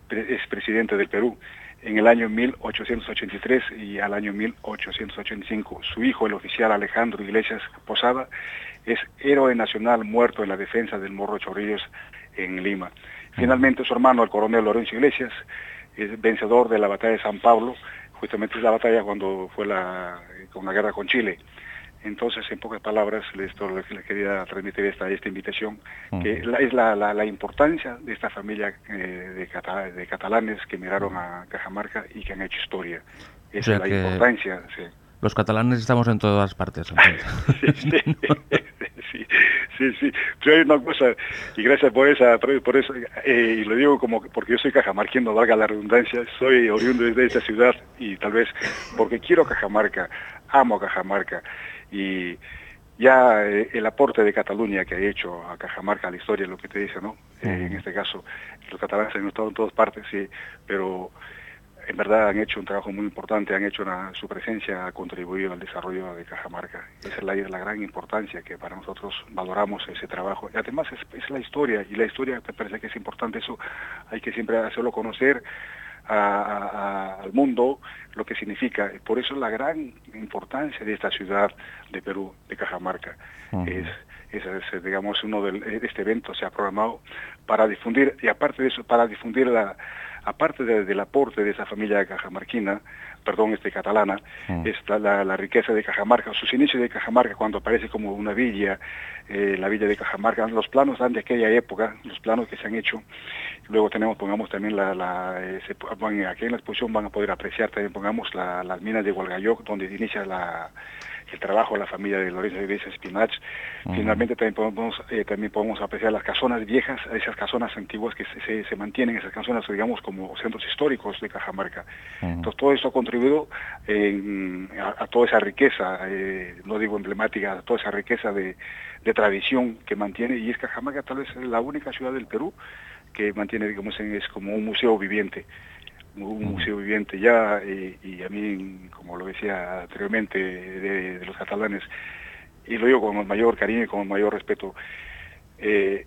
pre- es presidente del Perú en el año 1883 y al año 1885. Su hijo, el oficial Alejandro Iglesias Posada, es héroe nacional muerto en la defensa del Morro Chorrillos en Lima. Finalmente su hermano, el coronel Lorenzo Iglesias, es vencedor de la batalla de San Pablo, justamente es la batalla cuando fue la, con la guerra con Chile. Entonces, en pocas palabras, les, les- quería transmitir esta, esta invitación, que la- es la, la- la importancia de esta familia eh, de, cata- de catalanes que emigraron a Cajamarca y que han hecho historia. Esa O sea es la que- importancia, sí. Los catalanes estamos en todas partes. sí, sí, sí. Pero hay una cosa, y gracias por esa, por, eso, eh, y lo digo como que- porque yo soy cajamarquino, valga la redundancia, soy oriundo de esta ciudad y tal vez porque quiero Cajamarca, amo Cajamarca y ya eh, el aporte de Cataluña que ha hecho a Cajamarca, a la historia, lo que te dice, ¿no? Eh, en este caso, los catalanes han estado en todas partes, sí, pero en verdad han hecho un trabajo muy importante, han hecho una, su presencia ha contribuido al desarrollo de Cajamarca. Esa es la, la gran importancia que para nosotros valoramos ese trabajo. Y además es, es la historia, y la historia me parece que es importante, eso hay que siempre hacerlo conocer a- al mundo lo que significa. Por eso la gran importancia de esta ciudad de Perú, de Cajamarca. Es, es, es, digamos, uno del, este evento se ha programado para difundir, y aparte de eso, para difundir la, aparte de- del aporte de esa familia cajamarquina, perdón, este catalana, es la, la- la riqueza de Cajamarca, sus inicios de Cajamarca cuando aparece como una villa, eh, la villa de Cajamarca, los planos dan de aquella época, los planos que se han hecho, luego tenemos, pongamos también la, la eh, se aquí en la exposición van a poder apreciar también, pongamos la- las minas de Hualgayoc, donde inicia la, el trabajo de la familia de Lorenzo Iglesias Spinach. Finalmente también podemos, eh, también podemos apreciar las casonas viejas, esas casonas antiguas que se, se, se mantienen, esas casonas, digamos, como centros históricos de Cajamarca. Entonces todo esto ha contribuido a, a toda esa riqueza, eh, no digo emblemática, a toda esa riqueza de, de tradición que mantiene, y es Cajamarca tal vez la única ciudad del Perú que mantiene, digamos, en- es como un museo viviente, un museo viviente ya, y, y a mí, como lo decía anteriormente, de, de los catalanes, y lo digo con el mayor cariño y con el mayor respeto, eh,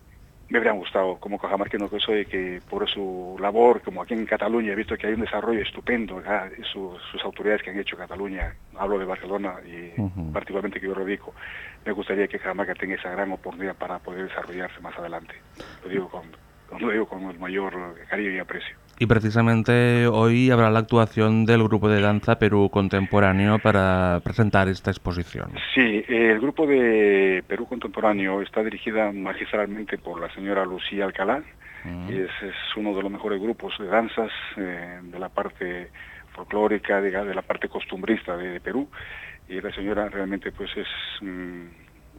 me habrían gustado como cajamarquino que soy que por su labor, como aquí en Cataluña he visto que hay un desarrollo estupendo, acá, sus, sus autoridades que han hecho Cataluña, hablo de Barcelona y particularmente que yo radico, me gustaría que Cajamarca tenga esa gran oportunidad para poder desarrollarse más adelante. Lo digo con, lo digo con el mayor cariño y aprecio. Y precisamente hoy habrá la actuación del grupo de danza Perú Contemporáneo para presentar esta exposición. Sí, el grupo de Perú Contemporáneo está dirigida magistralmente por la señora Lucía Alcalá, y es, es uno de los mejores grupos de danzas eh, de la parte folclórica, de, de la parte costumbrista de, de Perú, y la señora realmente pues es, mm,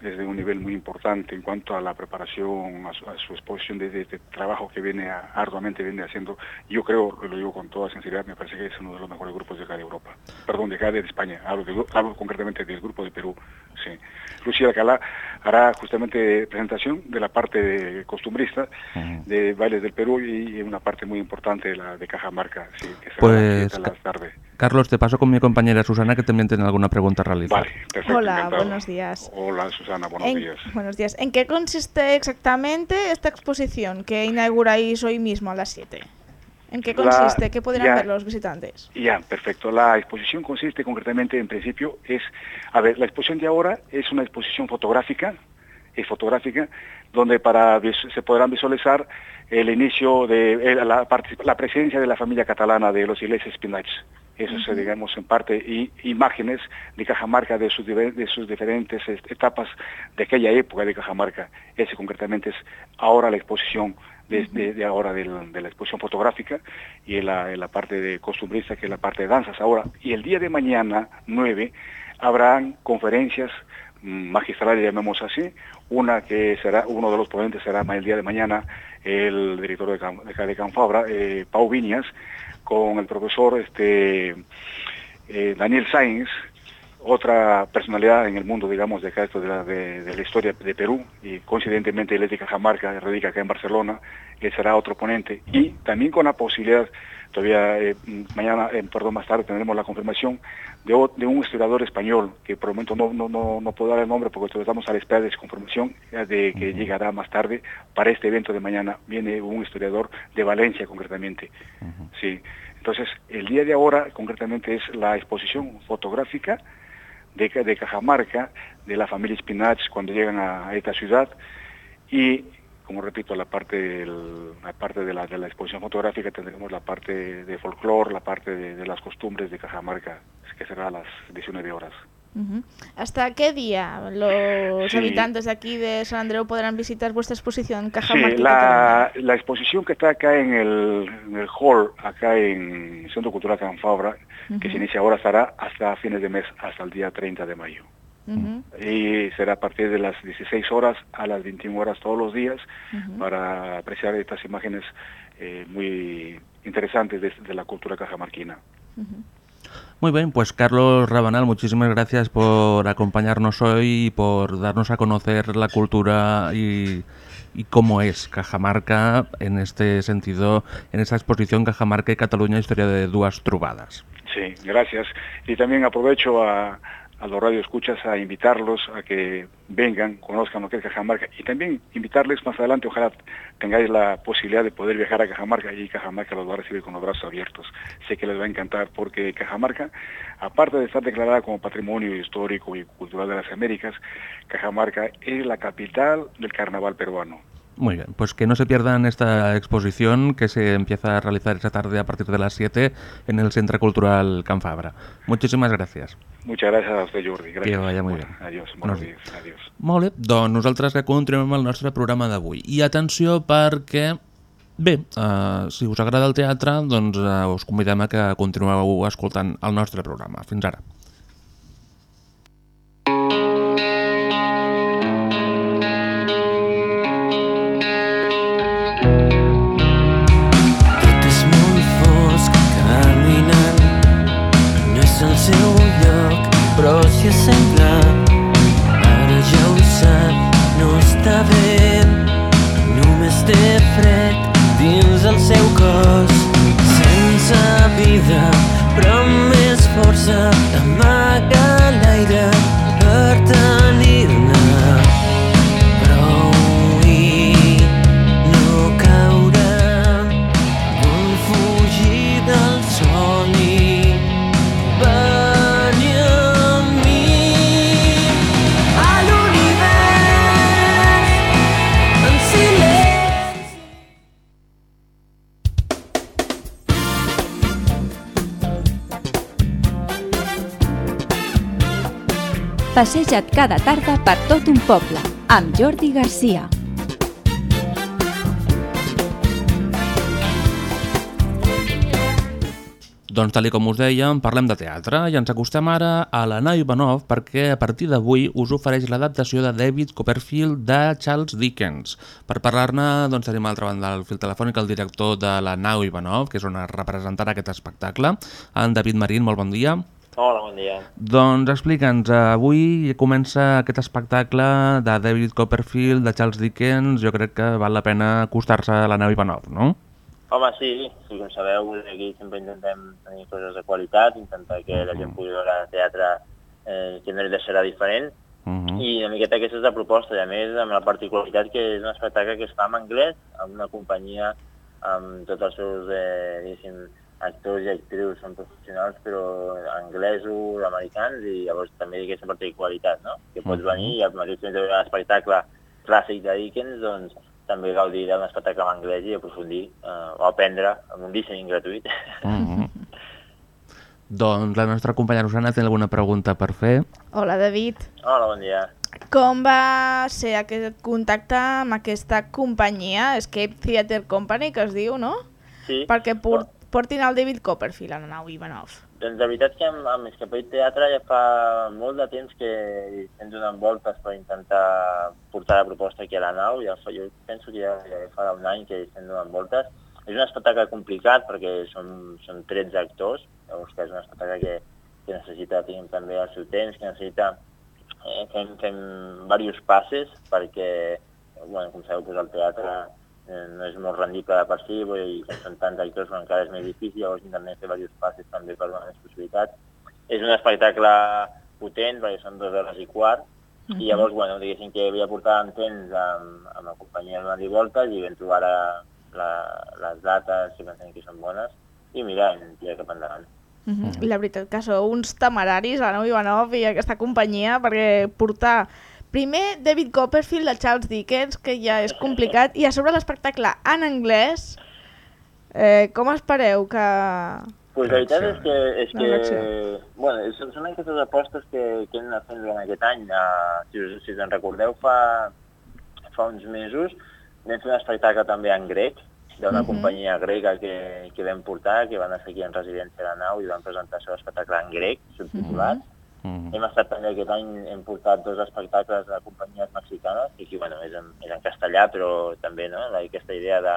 es de un nivel muy importante en cuanto a la preparación, a su, a su exposición de, de trabajo que viene a- arduamente viene haciendo. Yo creo, lo digo con toda sinceridad, me parece que es uno de los mejores grupos de acá de Europa. Perdón, de acá de España. Hablo, de hablo concretamente del grupo de Perú. Sí. Lucía Alcalá hará justamente presentación de la parte de costumbrista de bailes del Perú y una parte muy importante de la de Cajamarca, sí, que será a las Pues, tarde. Carlos, te paso con mi compañera Susana que también tiene alguna pregunta a realizar. Vale, perfecto. Hola, encantado. buenos días. Hola, Susana, buenos En- días. Buenos días. ¿En qué consiste exactamente esta exposición que inauguráis hoy mismo a las 7? ¿En qué La- consiste? ¿Qué podrán ya. ver los visitantes? Ya, perfecto. La exposición consiste concretamente, en principio, es, a ver, la exposición de ahora es una exposición fotográfica, es fotográfica, donde para se podrán visualizar el inicio de la, la presencia de la familia catalana de los iglesias Spinach. Eso es, digamos, en parte, y imágenes de Cajamarca de sus, de sus diferentes est- etapas de aquella época de Cajamarca. Ese concretamente es ahora la exposición de, de- de ahora del- de la exposición fotográfica y en la, en la parte de costumbrista, que es la parte de danzas ahora. Y el día de mañana, 9, habrán conferencias magistrales, llamemos así. Una que será, uno de los ponentes será el día de mañana el director de, Can, de, Ca- de Canfabra, eh, Pau Viñas, con el profesor este, eh, Daniel Sainz, otra personalidad en el mundo, digamos, de acá, esto de, la, de, de la historia de Perú, y coincidentemente él es de Cajamarca, radica acá en Barcelona, él será otro ponente, y también con la posibilidad, todavía eh, mañana, eh, perdón, más tarde tendremos la confirmación de, un historiador español, que por el momento no, no, no, no puedo dar el nombre porque todavía estamos a la espera de su confirmación, de que llegará más tarde. Para este evento de mañana, viene un historiador de Valencia concretamente, sí. Entonces, el día de ahora concretamente es la exposición fotográfica de, de Cajamarca, de la familia Spinach cuando llegan a, a esta ciudad y, como repito, la parte, del- la parte de, la, de la exposición fotográfica tendremos la parte de folclore, la parte de, de las costumbres de Cajamarca, que será a las 19 horas. ¿Hasta qué día los Sí. habitantes de aquí de San Andreu podrán visitar vuestra exposición Sí, Cajamarca? y la, la exposición que está acá en el, en el hall, acá en Centro Cultural Canfabra, que se inicia ahora, estará hasta fines de mes, hasta el día 30 de mayo. Y será a partir de las 16 horas a las 21 horas todos los días para apreciar estas imágenes eh, muy interesantes de, de la cultura cajamarquina. Muy bien, pues Carlos Rabanal, muchísimas gracias por acompañarnos hoy y por darnos a conocer la cultura y, cómo es Cajamarca en este sentido, en esta exposición Cajamarca y Cataluña, historia de duas trubadas. Sí, gracias. Y también aprovecho a, a los radioescuchas a invitarlos a que vengan, conozcan lo que es Cajamarca y también invitarles más adelante, ojalá tengáis la posibilidad de poder viajar a Cajamarca y Cajamarca los va a recibir con los brazos abiertos. Sé que les va a encantar porque Cajamarca, aparte de estar declarada como Patrimonio Histórico y Cultural de las Américas, Cajamarca es la capital del carnaval peruano. Muy bien, pues que no se pierdan esta exposición que se empieza a realizar esta tarde a partir de las 7 en el Centro Cultural Can Fabra. Muchísimas gracias. Muchas gracias a usted, Jordi. Gracias. Que vaya muy bé. Adiós. Buenos días. Adiós. Molt bé, doncs nosaltres que continuem amb el nostre programa d'avui. I atenció perquè, bé, eh, si us agrada el teatre, doncs eh, us convidem a que continueu escoltant el nostre programa. Fins ara. Tot answer Passeja't cada tarda per tot un poble amb Jordi Garcia. Doncs tal com us dèiem, parlem de teatre i ens acostem ara a la nau Ivanov perquè a partir d'avui us ofereix l'adaptació de David Copperfield de Charles Dickens. Per parlar-ne doncs, tenim a l'altra banda del fil telefònic el director de la nau Ivanov, que és on es representarà aquest espectacle, en David Marín, molt bon dia. Hola, bon dia. Doncs explica'ns, avui comença aquest espectacle de David Copperfield, de Charles Dickens, jo crec que val la pena acostar-se a la nau Ivanov, no? Home, sí, sí, com sabeu, aquí sempre intentem tenir coses de qualitat, intentar que la gent pugui veure teatre eh, que no li deixarà diferent, Mhm. i una miqueta aquesta és la proposta, i a més amb la particularitat que és un espectacle que es fa en anglès, amb una companyia amb tots els seus, eh, diguéssim, actors i actrius són professionals, però anglesos, americans, i llavors també aquesta particularitat, no? Que pots Mhm. venir i al mateix temps de veure l'espectacle clàssic de Dickens, doncs també gaudir d'un espectacle en anglès i aprofundir eh, o aprendre amb un disseny gratuït. Mhm. Doncs la nostra companya Rosana té alguna pregunta per fer. Hola, David. Hola, bon dia. Com va ser aquest contacte amb aquesta companyia, Escape Theatre Company, que es diu, no? Sí. Perquè por portin el David Copperfield a la nau Ivanov. Doncs la veritat que amb, amb Escapell Teatre ja fa molt de temps que estem donant voltes per intentar portar la proposta aquí a la nau. Ja fa, jo penso que ja, ja fa un any que estem donant voltes. És un espectacle complicat perquè són, són 13 actors, llavors que és un espectacle que, que necessita tinc, també el seu temps, que necessita eh, fem, fem diversos passes perquè, bueno, com sabeu, doncs el teatre no és molt rendible de per si, com són tants actors però encara és més difícil, llavors intentem fer diversos passes també per donar més possibilitats. És un espectacle potent perquè són dues hores i quart, i llavors, bueno, diguéssim que havia portat en temps amb, amb la companyia donant-li voltes i vam trobar la, la, les dates que pensem que són bones i mira, hem tirat cap endavant. Mm -hmm. I la veritat que sou uns temeraris, la nau Ivanov i aquesta companyia, perquè portar primer David Copperfield de Charles Dickens, que ja és complicat, i a sobre l'espectacle en anglès, eh, com espereu que... Pues la veritat és que, és que bueno, són, són aquestes apostes que, que hem anat fent durant aquest any. Uh, si, us, si us en recordeu, fa, fa uns mesos vam fer un espectacle també en grec, d'una Mhm. companyia grega que, que vam portar, que van estar aquí en residència la nau i van presentar el seu espectacle en grec, subtitulat. Mhm. Hem estat també aquest any, hem portat dos espectacles de companyies mexicanes, que aquí bueno, és, en, és en castellà, però també no? Aquesta idea de,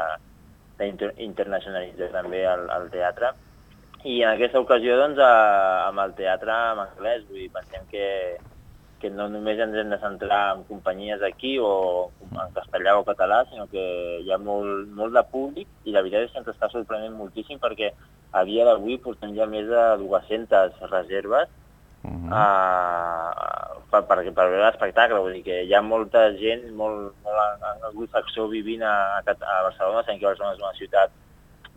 d'internacionalitzar també el, el teatre. I en aquesta ocasió, doncs, a, amb el teatre en anglès, vull dir, pensem que, que no només ens hem de centrar en companyies aquí o en castellà o català, sinó que hi ha molt, molt de públic i la veritat és que ens està sorprenent moltíssim perquè a dia d'avui portem ja més de 200 reserves uh, per, per, per veure l'espectacle, vull dir que hi ha molta gent, molt, molt anglosaxó vivint a, a, Barcelona, sabem que Barcelona és una ciutat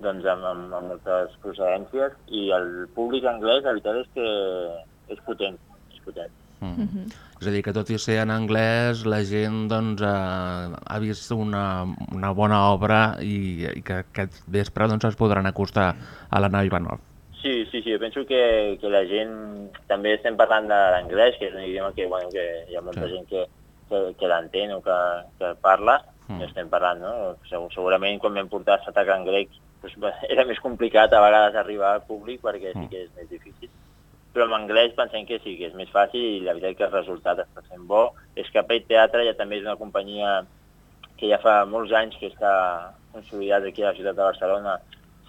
doncs, amb, amb, amb moltes procedències i el públic anglès la veritat és que és potent, és potent. Mm. És a dir, que tot i ser en anglès, la gent doncs, eh, ha vist una, una bona obra i, i que aquest vespre doncs, es podran acostar a la nau Ivanov. Sí, sí, sí, penso que, que la gent, també estem parlant de l'anglès, que és un idioma que, bueno, que hi ha molta Sí. gent que, que, que l'entén o que, que parla, Mm. estem parlant, no? Segur- Segurament quan vam portar l'atac en grec doncs, era més complicat a vegades arribar al públic perquè sí que és més difícil. Però en anglès pensem que sí, que és més fàcil i la veritat que el resultat està sent bo. Escapell Teatre ja també és una companyia que ja fa molts anys que està consolidat aquí a la ciutat de Barcelona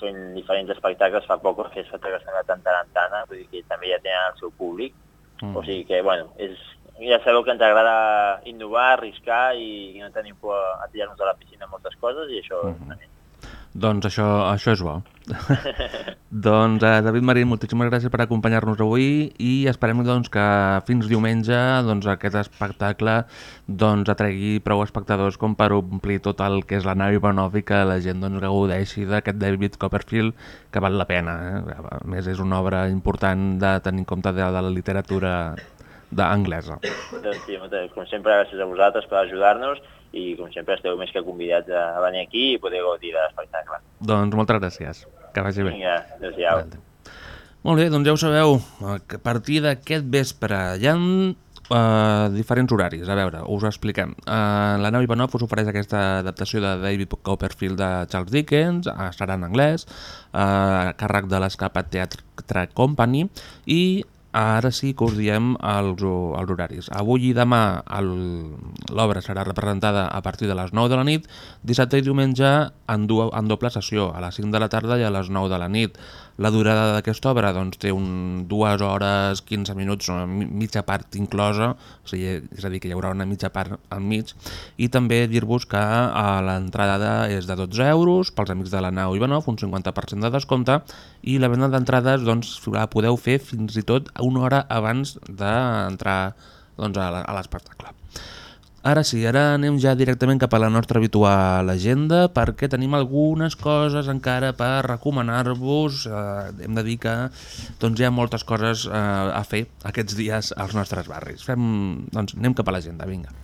fent diferents espectacles, fa poc que espectacles de la Tantarantana, vull dir que també ja tenen el seu públic, Mm. o sigui que, bueno, és, ja sabeu que ens agrada innovar, arriscar i, i no tenim por a tirar-nos a la piscina moltes coses i això Mhm. també. Doncs això, això és bo. doncs, eh, David Marín, moltíssimes gràcies per acompanyar-nos avui i esperem doncs, que fins diumenge doncs, aquest espectacle doncs, atregui prou espectadors com per omplir tot el que és la nau Ivanov i que la gent doncs, gaudeixi d'aquest David Copperfield que val la pena. Eh? A més, és una obra important de tenir en compte de, de la literatura d'anglesa. Doncs sí, com sempre, gràcies a vosaltres per ajudar-nos i com sempre esteu més que convidats a venir aquí i poder gaudir de l'espectacle. Doncs moltes gràcies. Que vagi bé. Vinga, adéu-siau. Molt bé, doncs ja ho sabeu, a partir d'aquest vespre hi ha uh, diferents horaris, a veure, us ho expliquem. Uh, la nau Ivanov us ofereix aquesta adaptació de David Copperfield de Charles Dickens, uh, serà en anglès, uh, a càrrec de l'Escapat Theatre Company, i ara sí que us diem els, els horaris. Avui i demà l'obra serà representada a partir de les 9 de la nit, dissabte i diumenge en, du en doble sessió, a les 5 de la tarda i a les 9 de la nit. La durada d'aquesta obra doncs, té un, dues hores, 15 minuts, una mi- mitja part inclosa, o sigui, és a dir, que hi haurà una mitja part al mig, i també dir-vos que eh, l'entrada és de 12 euros pels amics de la nau Ivanov, un 50% de descompte, i la venda d'entrades doncs, la podeu fer fins i tot una hora abans d'entrar doncs, a l'espectacle. Ara sí, ara anem ja directament cap a la nostra habitual agenda perquè tenim algunes coses encara per recomanar-vos. Eh, hem de dir que doncs, hi ha moltes coses eh, a fer aquests dies als nostres barris. Fem, doncs, anem cap a l'agenda, vinga.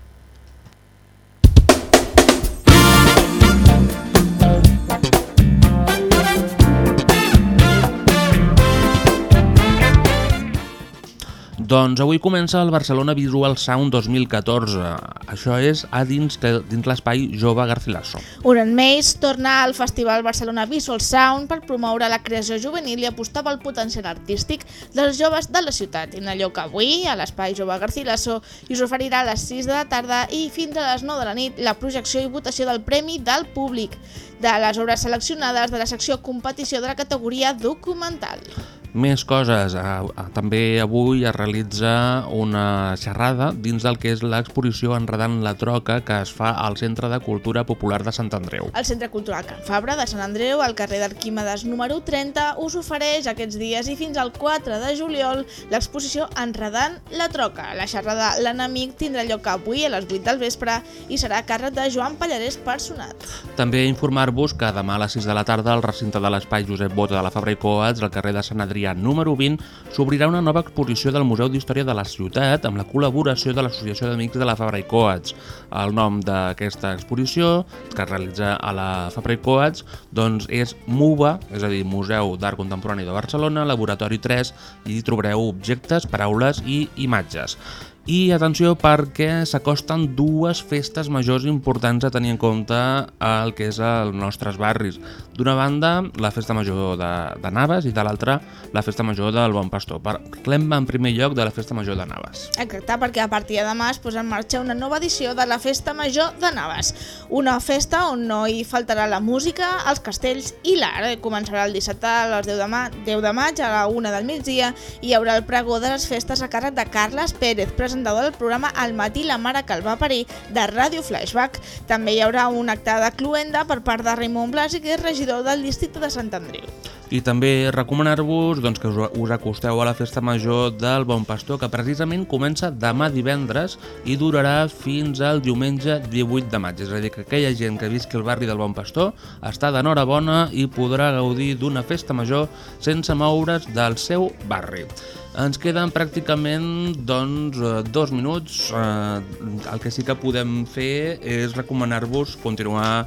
Doncs avui comença el Barcelona Visual Sound 2014. Això és a dins, dins l'espai Jove Garcilaso. Any més torna al Festival Barcelona Visual Sound per promoure la creació juvenil i apostar pel potencial artístic dels joves de la ciutat. En allò que avui, a l'Espai Jove Garcilaso, us oferirà a les 6 de la tarda i fins a les 9 de la nit la projecció i votació del Premi del Públic de les obres seleccionades de la secció competició de la categoria documental. Més coses. També avui es realitza una xerrada dins del que és l'exposició Enredant la Troca que es fa al Centre de Cultura Popular de Sant Andreu. El Centre Cultural Can Fabra de Sant Andreu, al carrer d'Arquímedes número 30, us ofereix aquests dies i fins al 4 de juliol l'exposició Enredant la Troca. La xerrada L'Enemic tindrà lloc avui a les 8 del vespre i serà a càrrec de Joan Pallarès Personat. També informar-vos que demà a les 6 de la tarda al recinte de l'espai Josep Bota de la Fabra i Coats, al carrer de Sant Adrià número 20, s'obrirà una nova exposició del Museu d'Història de la Ciutat amb la col·laboració de l'Associació d'Amics de la Fabra i Coats. El nom d'aquesta exposició, que es realitza a la Fabra i Coats, doncs és MUBA, és a dir, Museu d'Art Contemporani de Barcelona, Laboratori 3, i hi trobareu objectes, paraules i imatges. I atenció perquè s'acosten dues festes majors importants a tenir en compte el que és els nostres barris. D'una banda, la festa major de, de Naves i de l'altra, la festa major del Bon Pastor. Parlem en primer lloc de la festa major de Naves. Exacte, perquè a partir de demà es posa en marxa una nova edició de la Festa Major de Naves. Una festa on no hi faltarà la música, els castells i l'art. Començarà el dissabte a les 10 de, ma 10 de maig a la 1 del migdia i hi haurà el pregó de les festes a càrrec de Carles Pérez, presentador del programa Al matí la mare que el va parir de Ràdio Flashback. També hi haurà un acte de cluenda per part de Raimon Blasi, que és regidor del districte de Sant Andreu. I també recomanar-vos doncs, que us, us acosteu a la festa major del Bon Pastor, que precisament comença demà divendres i durarà fins al diumenge 18 de maig. És a dir, que aquella gent que visqui al barri del Bon Pastor està d'enhorabona i podrà gaudir d'una festa major sense moure's del seu barri. Ens queden pràcticament doncs, eh, dos minuts. Eh, el que sí que podem fer és recomanar-vos continuar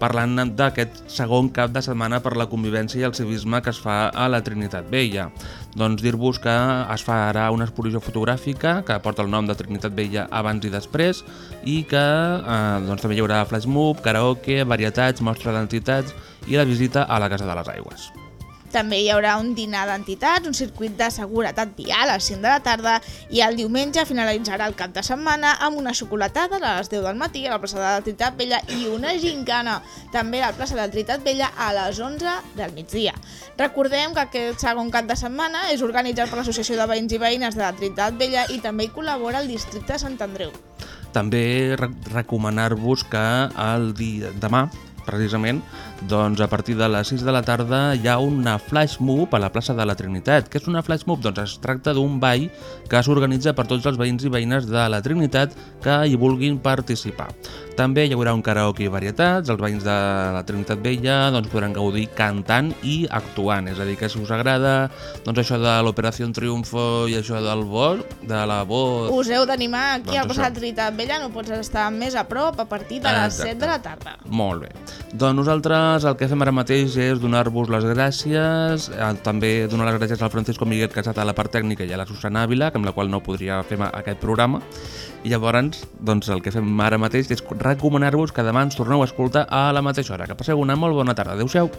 parlant d'aquest segon cap de setmana per la convivència i el civisme que es fa a la Trinitat Vella. Doncs dir-vos que es farà una exposició fotogràfica que porta el nom de Trinitat Vella abans i després i que eh, doncs, també hi haurà flash mob, karaoke, varietats, mostra d'entitats i la visita a la Casa de les Aigües. També hi haurà un dinar d'entitats, un circuit de seguretat vial a les 5 de la tarda i el diumenge finalitzarà el cap de setmana amb una xocolatada a les 10 del matí a la plaça de la Trinitat Vella i una gincana també a la plaça de la Trinitat Vella a les 11 del migdia. Recordem que aquest segon cap de setmana és organitzat per l'Associació de Veïns i Veïnes de la Trinitat Vella i també hi col·labora el districte de Sant Andreu. També re recomanar-vos que el dia demà precisament, doncs a partir de les 6 de la tarda hi ha una flash mob a la plaça de la Trinitat. Què és una flash mob? Doncs es tracta d'un ball que s'organitza per tots els veïns i veïnes de la Trinitat que hi vulguin participar. També hi haurà un karaoke i varietats, els veïns de la Trinitat Vella doncs, podran gaudir cantant i actuant, és a dir, que si us agrada doncs, això de l'Operació Triunfo i això del vol, de la voz... Us heu d'animar aquí Doncs al passat això. Trinitat Vella, no pots estar més a prop a partir de les Exacte. 7 de la tarda. Molt bé. Doncs nosaltres el que fem ara mateix és donar-vos les gràcies, eh, també donar les gràcies al Francisco Miguel Casat a la part tècnica i a la Susana Ávila, amb la qual no podria fer aquest programa. I llavors, doncs el que fem ara mateix és recomanar-vos que demà ens torneu a escoltar a la mateixa hora. Que passeu una molt bona tarda. Adéu-siau.